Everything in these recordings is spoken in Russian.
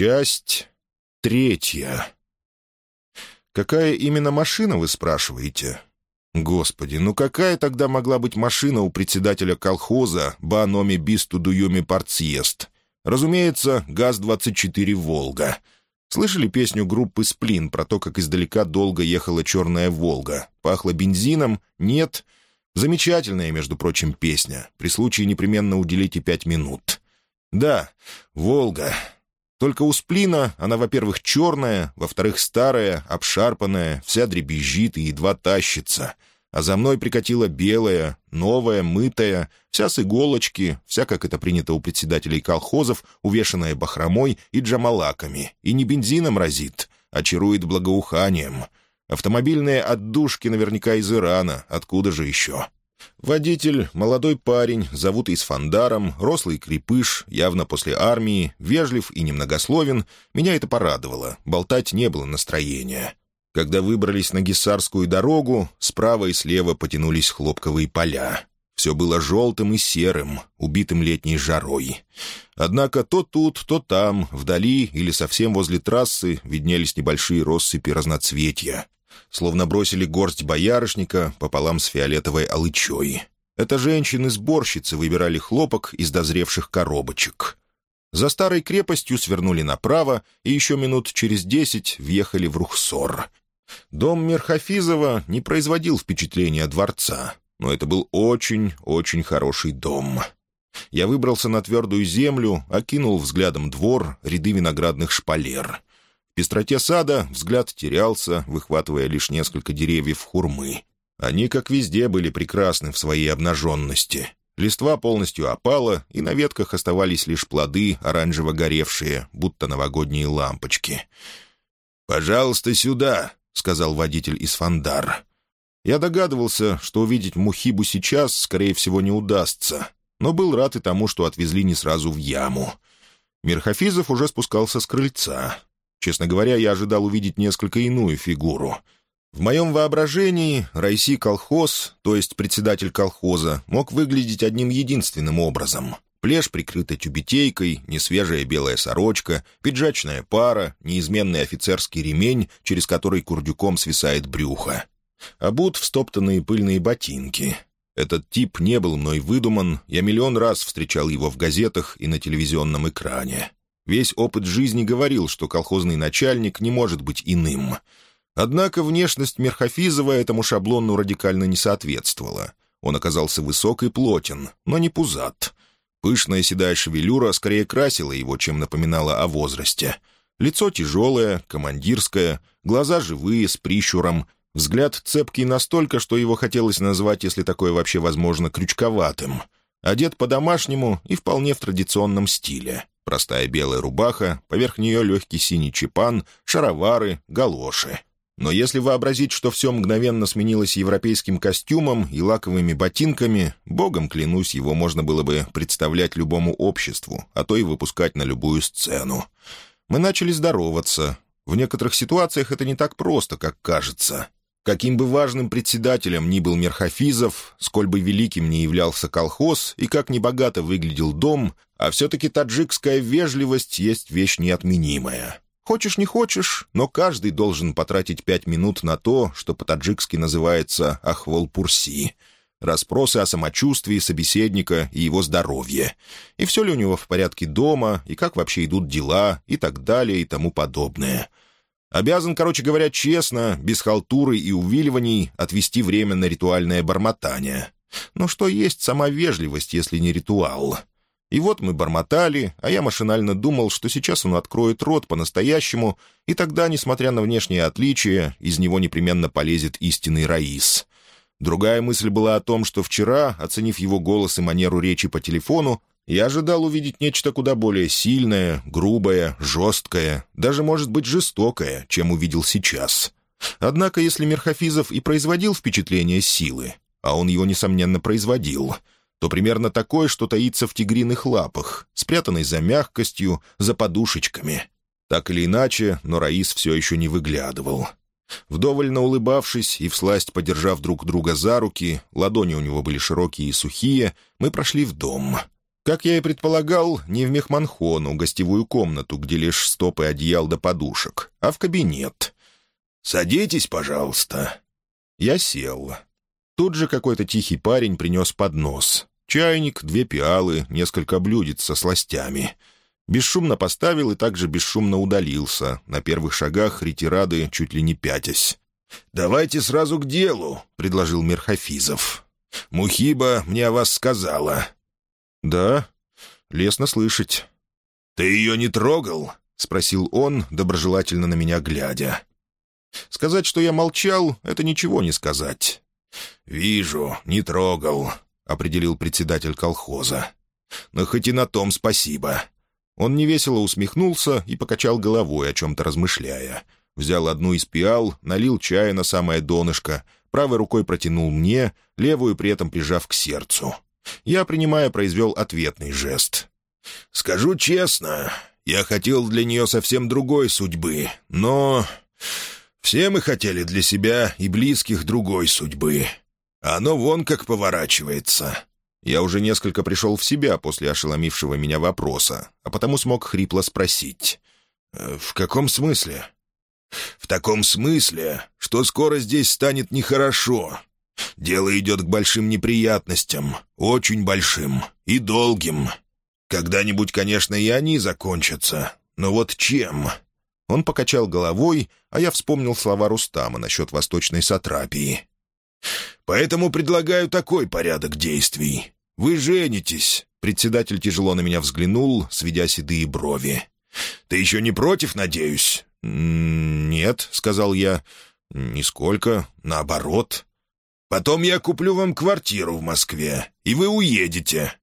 Часть третья. Какая именно машина, вы спрашиваете? Господи, ну какая тогда могла быть машина у председателя колхоза Баноми Бисту Дуюми Партсъезд? Разумеется, ГАЗ-24 «Волга». Слышали песню группы «Сплин» про то, как издалека долго ехала черная «Волга»? Пахло бензином? Нет. Замечательная, между прочим, песня. При случае непременно уделите пять минут. Да, «Волга». Только у сплина она, во-первых, черная, во-вторых, старая, обшарпанная, вся дребезжит и едва тащится. А за мной прикатила белая, новая, мытая, вся с иголочки, вся, как это принято у председателей колхозов, увешанная бахромой и джамалаками, и не бензином разит, а чарует благоуханием. Автомобильные отдушки наверняка из Ирана, откуда же еще?» Водитель — молодой парень, зовут Исфандаром, рослый крепыш, явно после армии, вежлив и немногословен. Меня это порадовало, болтать не было настроения. Когда выбрались на Гессарскую дорогу, справа и слева потянулись хлопковые поля. Все было желтым и серым, убитым летней жарой. Однако то тут, то там, вдали или совсем возле трассы виднелись небольшие россыпи разноцветья словно бросили горсть боярышника пополам с фиолетовой алычой. Это женщины-сборщицы выбирали хлопок из дозревших коробочек. За старой крепостью свернули направо и еще минут через десять въехали в Рухсор. Дом Мерхафизова не производил впечатления дворца, но это был очень-очень хороший дом. Я выбрался на твердую землю, окинул взглядом двор, ряды виноградных шпалер пестроте сада взгляд терялся, выхватывая лишь несколько деревьев хурмы. Они, как везде, были прекрасны в своей обнаженности. Листва полностью опала, и на ветках оставались лишь плоды, оранжево горевшие, будто новогодние лампочки. «Пожалуйста, сюда», — сказал водитель из Фандар. Я догадывался, что увидеть Мухибу сейчас, скорее всего, не удастся, но был рад и тому, что отвезли не сразу в яму. Мирхафизов уже спускался с крыльца. Честно говоря, я ожидал увидеть несколько иную фигуру. В моем воображении Райси колхоз, то есть председатель колхоза, мог выглядеть одним единственным образом. Плешь прикрыта тюбетейкой, несвежая белая сорочка, пиджачная пара, неизменный офицерский ремень, через который курдюком свисает брюхо. Обут в стоптанные пыльные ботинки. Этот тип не был мной выдуман, я миллион раз встречал его в газетах и на телевизионном экране. Весь опыт жизни говорил, что колхозный начальник не может быть иным. Однако внешность Мерхофизова этому шаблону радикально не соответствовала. Он оказался высок и плотен, но не пузат. Пышная седая шевелюра скорее красила его, чем напоминала о возрасте. Лицо тяжелое, командирское, глаза живые, с прищуром, взгляд цепкий настолько, что его хотелось назвать, если такое вообще возможно, крючковатым. Одет по-домашнему и вполне в традиционном стиле. Простая белая рубаха, поверх нее легкий синий чепан, шаровары, галоши. Но если вообразить, что все мгновенно сменилось европейским костюмом и лаковыми ботинками, богом клянусь, его можно было бы представлять любому обществу, а то и выпускать на любую сцену. Мы начали здороваться. В некоторых ситуациях это не так просто, как кажется. Каким бы важным председателем ни был Мерхофизов, сколь бы великим ни являлся колхоз и как небогато выглядел дом, а все-таки таджикская вежливость есть вещь неотменимая. Хочешь не хочешь, но каждый должен потратить пять минут на то, что по-таджикски называется «ахвол-пурси». Расспросы о самочувствии собеседника и его здоровье. И все ли у него в порядке дома, и как вообще идут дела, и так далее, и тому подобное. Обязан, короче говоря, честно, без халтуры и увиливаний, отвести время на ритуальное бормотание. Но что есть сама вежливость, если не ритуал? И вот мы бормотали, а я машинально думал, что сейчас он откроет рот по-настоящему, и тогда, несмотря на внешние отличия, из него непременно полезет истинный Раис. Другая мысль была о том, что вчера, оценив его голос и манеру речи по телефону, я ожидал увидеть нечто куда более сильное, грубое, жесткое, даже, может быть, жестокое, чем увидел сейчас. Однако, если Мерхофизов и производил впечатление силы, а он его, несомненно, производил, то примерно такое, что таится в тигриных лапах, спрятанной за мягкостью, за подушечками. Так или иначе, но Раис все еще не выглядывал. Вдоволь улыбавшись и всласть подержав друг друга за руки, ладони у него были широкие и сухие, мы прошли в дом — Как я и предполагал, не в мехманхону, гостевую комнату, где лишь стопы одеял до подушек, а в кабинет. «Садитесь, пожалуйста». Я сел. Тут же какой-то тихий парень принес поднос. Чайник, две пиалы, несколько блюдец со сластями. Бесшумно поставил и также бесшумно удалился, на первых шагах ретирады чуть ли не пятясь. «Давайте сразу к делу», — предложил Мерхофизов. «Мухиба мне о вас сказала». «Да, лестно слышать». «Ты ее не трогал?» — спросил он, доброжелательно на меня глядя. Сказать, что я молчал, — это ничего не сказать. «Вижу, не трогал», — определил председатель колхоза. «Но хоть и на том спасибо». Он невесело усмехнулся и покачал головой, о чем-то размышляя. Взял одну из пиал, налил чая на самое донышко, правой рукой протянул мне, левую при этом прижав к сердцу. Я, принимая, произвел ответный жест. «Скажу честно, я хотел для нее совсем другой судьбы, но все мы хотели для себя и близких другой судьбы. Оно вон как поворачивается». Я уже несколько пришел в себя после ошеломившего меня вопроса, а потому смог хрипло спросить. «Э, «В каком смысле?» «В таком смысле, что скоро здесь станет нехорошо. Дело идет к большим неприятностям, очень большим и долгим. Когда-нибудь, конечно, и они закончатся, но вот чем?» Он покачал головой, а я вспомнил слова Рустама насчет восточной сатрапии. «Поэтому предлагаю такой порядок действий. Вы женитесь». Председатель тяжело на меня взглянул, сведя седые брови. «Ты еще не против, надеюсь?» «Нет», — сказал я. «Нисколько. Наоборот». «Потом я куплю вам квартиру в Москве, и вы уедете».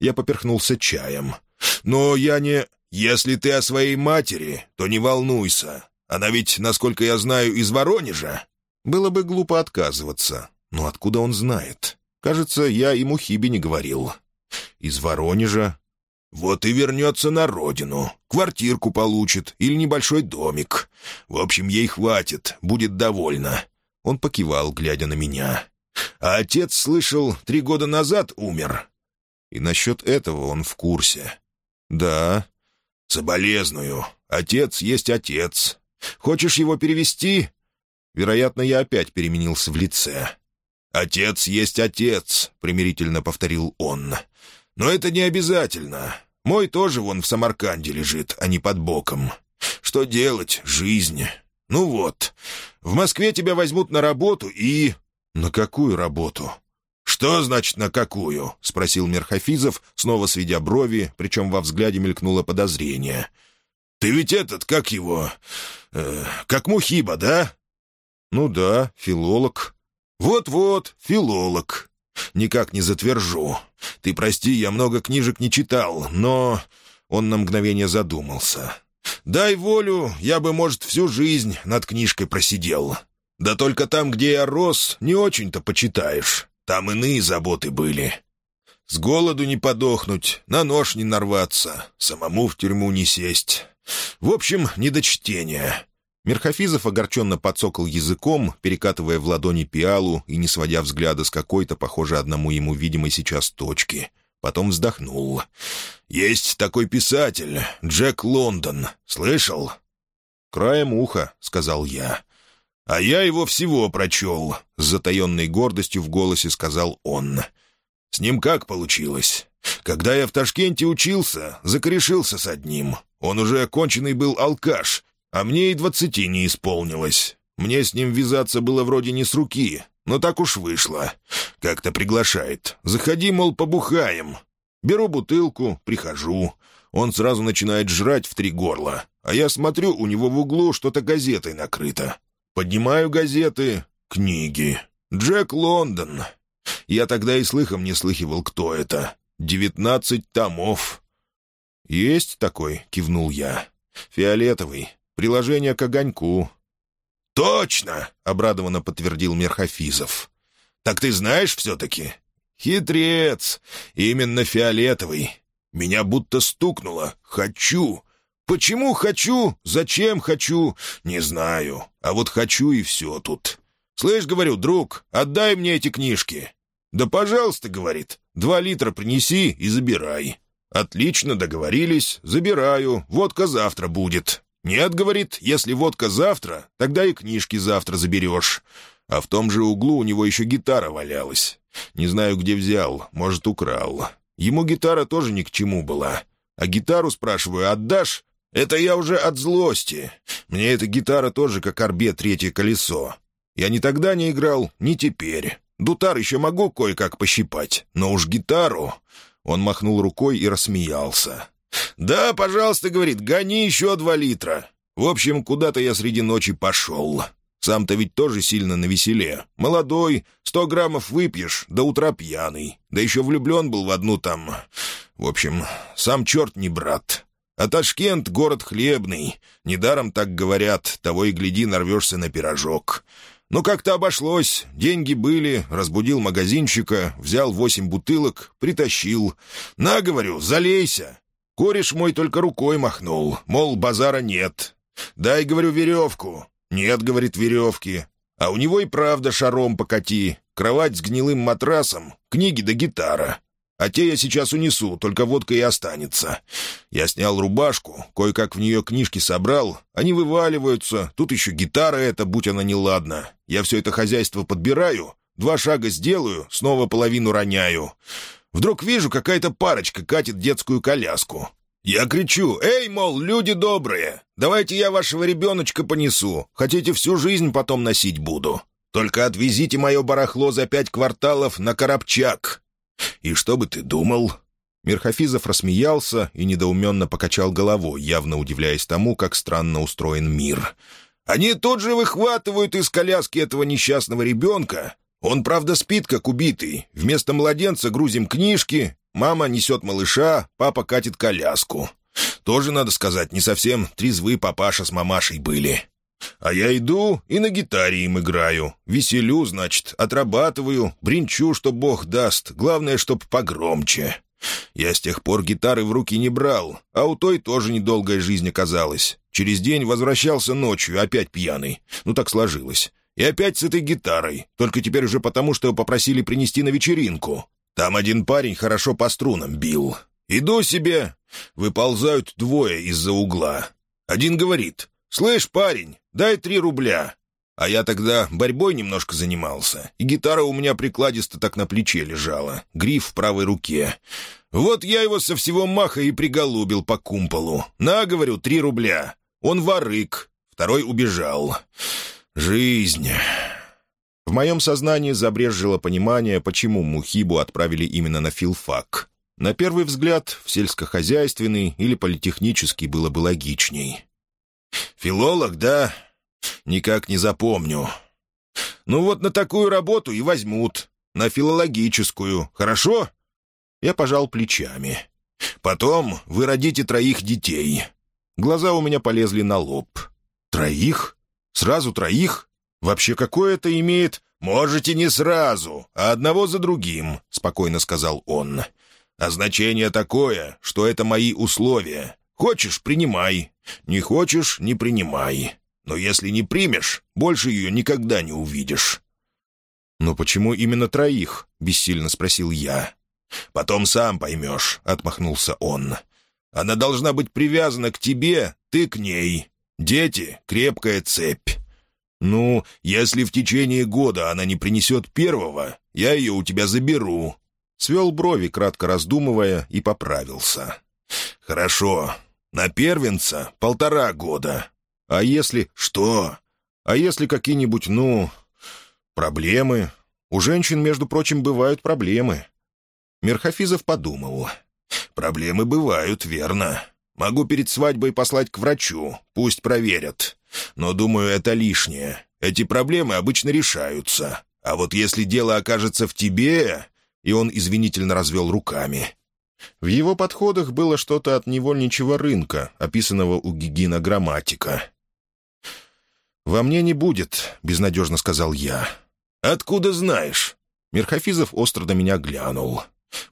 Я поперхнулся чаем. «Но я не...» «Если ты о своей матери, то не волнуйся. Она ведь, насколько я знаю, из Воронежа». Было бы глупо отказываться. Но откуда он знает? Кажется, я ему Хиби не говорил. «Из Воронежа?» «Вот и вернется на родину. Квартирку получит или небольшой домик. В общем, ей хватит, будет довольна». Он покивал, глядя на меня. «А отец, слышал, три года назад умер». И насчет этого он в курсе. «Да, «Соболезную. Отец есть отец. Хочешь его перевести?» Вероятно, я опять переменился в лице. «Отец есть отец», — примирительно повторил он. «Но это не обязательно. Мой тоже вон в Самарканде лежит, а не под боком. Что делать? Жизнь. Ну вот. В Москве тебя возьмут на работу и...» «На какую работу?» «Что значит на какую?» — спросил Мерхофизов, снова сведя брови, причем во взгляде мелькнуло подозрение. «Ты ведь этот, как его... Э, как Мухиба, да?» «Ну да, филолог». «Вот-вот, филолог. Никак не затвержу. Ты прости, я много книжек не читал, но...» Он на мгновение задумался. «Дай волю, я бы, может, всю жизнь над книжкой просидел. Да только там, где я рос, не очень-то почитаешь». Там иные заботы были. С голоду не подохнуть, на нож не нарваться, самому в тюрьму не сесть. В общем, не до чтения». Мерхофизов огорченно подсокал языком, перекатывая в ладони пиалу и не сводя взгляда с какой-то, похоже, одному ему видимой сейчас точки. Потом вздохнул. «Есть такой писатель, Джек Лондон. Слышал?» «Краем уха», — сказал я. «А я его всего прочел», — с затаенной гордостью в голосе сказал он. «С ним как получилось? Когда я в Ташкенте учился, закорешился с одним. Он уже оконченный был алкаш, а мне и двадцати не исполнилось. Мне с ним вязаться было вроде не с руки, но так уж вышло. Как-то приглашает. Заходи, мол, побухаем. Беру бутылку, прихожу. Он сразу начинает жрать в три горла, а я смотрю, у него в углу что-то газетой накрыто. Поднимаю газеты, книги. Джек Лондон. Я тогда и слыхом не слыхивал, кто это. Девятнадцать томов. «Есть такой», — кивнул я. «Фиолетовый. Приложение к огоньку». «Точно!» — обрадованно подтвердил Мерхофизов. «Так ты знаешь все-таки?» «Хитрец! Именно фиолетовый. Меня будто стукнуло. Хочу. Почему хочу, зачем хочу, не знаю. А вот хочу и все тут. Слышь, говорю, друг, отдай мне эти книжки. Да, пожалуйста, говорит, два литра принеси и забирай. «Отлично, договорились. Забираю. Водка завтра будет». «Нет, — говорит, — если водка завтра, тогда и книжки завтра заберешь». А в том же углу у него еще гитара валялась. Не знаю, где взял, может, украл. Ему гитара тоже ни к чему была. А гитару, спрашиваю, отдашь? Это я уже от злости. Мне эта гитара тоже как орбе третье колесо. Я ни тогда не играл, ни теперь. Дутар еще могу кое-как пощипать, но уж гитару...» Он махнул рукой и рассмеялся. «Да, пожалуйста, — говорит, — гони еще два литра. В общем, куда-то я среди ночи пошел. Сам-то ведь тоже сильно навеселе. Молодой, сто граммов выпьешь, до утра пьяный. Да еще влюблен был в одну там... В общем, сам черт не брат. А Ташкент — город хлебный. Недаром так говорят, того и гляди, нарвешься на пирожок. Но как-то обошлось. Деньги были, разбудил магазинчика, взял восемь бутылок, притащил. «На, — говорю, — залейся». Кореш мой только рукой махнул, мол, базара нет. «Дай, — говорю, — веревку». «Нет, — говорит, — веревки. А у него и правда шаром покати. Кровать с гнилым матрасом, книги да гитара. А те я сейчас унесу, только водка и останется. Я снял рубашку, кое-как в нее книжки собрал. Они вываливаются, тут еще гитара эта, будь она неладна. Я все это хозяйство подбираю, два шага сделаю, снова половину роняю. Вдруг вижу, какая-то парочка катит детскую коляску. Я кричу, «Эй, мол, люди добрые, давайте я вашего ребеночка понесу. Хотите, всю жизнь потом носить буду. Только отвезите мое барахло за пять кварталов на Коробчак». «И что бы ты думал?» Мерхофизов рассмеялся и недоуменно покачал головой, явно удивляясь тому, как странно устроен мир. «Они тут же выхватывают из коляски этого несчастного ребенка. Он, правда, спит, как убитый. Вместо младенца грузим книжки, Мама несет малыша, папа катит коляску. Тоже, надо сказать, не совсем трезвы папаша с мамашей были. А я иду и на гитаре им играю. Веселю, значит, отрабатываю, бринчу, что бог даст. Главное, чтоб погромче. Я с тех пор гитары в руки не брал, а у той тоже недолгая жизнь оказалась. Через день возвращался ночью, опять пьяный. Ну, так сложилось. И опять с этой гитарой, только теперь уже потому, что попросили принести на вечеринку. Там один парень хорошо по струнам бил. Иду себе, выползают двое из-за угла. Один говорит, «Слышь, парень, дай три рубля». А я тогда борьбой немножко занимался, и гитара у меня прикладисто так на плече лежала, гриф в правой руке. Вот я его со всего маха и приголубил по кумполу. На, говорю, три рубля. Он ворык, второй убежал. Жизнь... В моем сознании забрежило понимание, почему Мухибу отправили именно на филфак. На первый взгляд, в сельскохозяйственный или политехнический было бы логичней. «Филолог, да? Никак не запомню. Ну вот на такую работу и возьмут. На филологическую. Хорошо?» Я пожал плечами. «Потом вы родите троих детей». Глаза у меня полезли на лоб. «Троих? Сразу троих? Вообще, какое это имеет...» «Можете не сразу, а одного за другим», — спокойно сказал он. «А значение такое, что это мои условия. Хочешь — принимай. Не хочешь — не принимай. Но если не примешь, больше ее никогда не увидишь». «Но почему именно троих?» — бессильно спросил я. «Потом сам поймешь», — отмахнулся он. «Она должна быть привязана к тебе, ты к ней. Дети — крепкая цепь. «Ну, если в течение года она не принесет первого, я ее у тебя заберу». Свел брови, кратко раздумывая, и поправился. «Хорошо. На первенца полтора года. А если... Что? А если какие-нибудь, ну... проблемы? У женщин, между прочим, бывают проблемы». Мерхофизов подумал. «Проблемы бывают, верно. Могу перед свадьбой послать к врачу, пусть проверят. Но, думаю, это лишнее. Эти проблемы обычно решаются. А вот если дело окажется в тебе...» И он извинительно развел руками. В его подходах было что-то от невольничего рынка, описанного у Гигина грамматика. «Во мне не будет», — безнадежно сказал я. «Откуда знаешь?» Мерхофизов остро на меня глянул.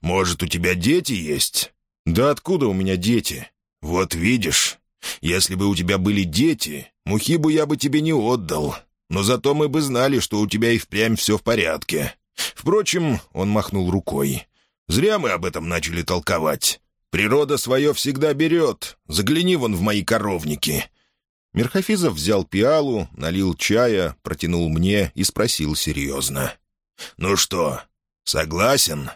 «Может, у тебя дети есть?» «Да откуда у меня дети?» «Вот видишь, если бы у тебя были дети, Мухибу я бы тебе не отдал. Но зато мы бы знали, что у тебя и впрямь все в порядке. Впрочем, он махнул рукой. Зря мы об этом начали толковать. Природа свое всегда берет. Загляни вон в мои коровники». Мерхофизов взял пиалу, налил чая, протянул мне и спросил серьезно. «Ну что, согласен?»